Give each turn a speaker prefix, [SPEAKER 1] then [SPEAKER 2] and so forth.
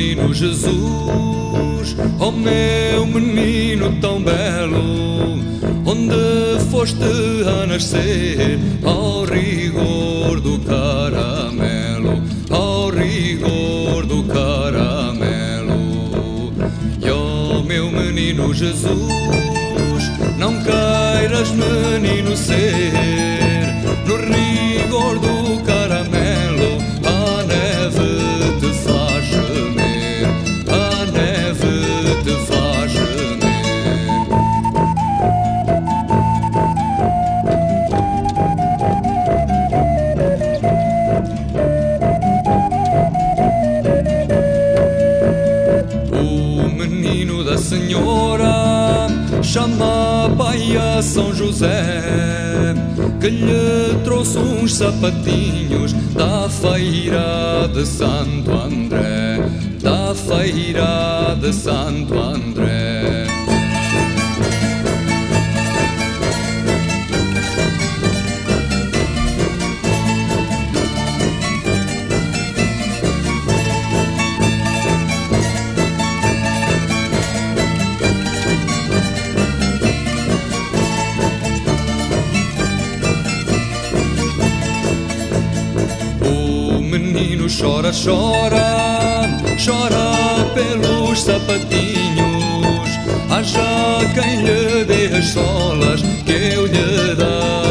[SPEAKER 1] Jesus, oh meu menino tão belo, onde foste a nascer, ao rigor do caramelo, ao rigor do caramelo. E oh meu menino Jesus, não queiras menino ser, senhora chama pai a São José que lhe trouxe uns sapatinhos da feira de Santo André, da feira de Santo André. Menino chora, chora, chora pelos sapatinhos. Haja quem lhe dê as solas, que eu lhe saltos.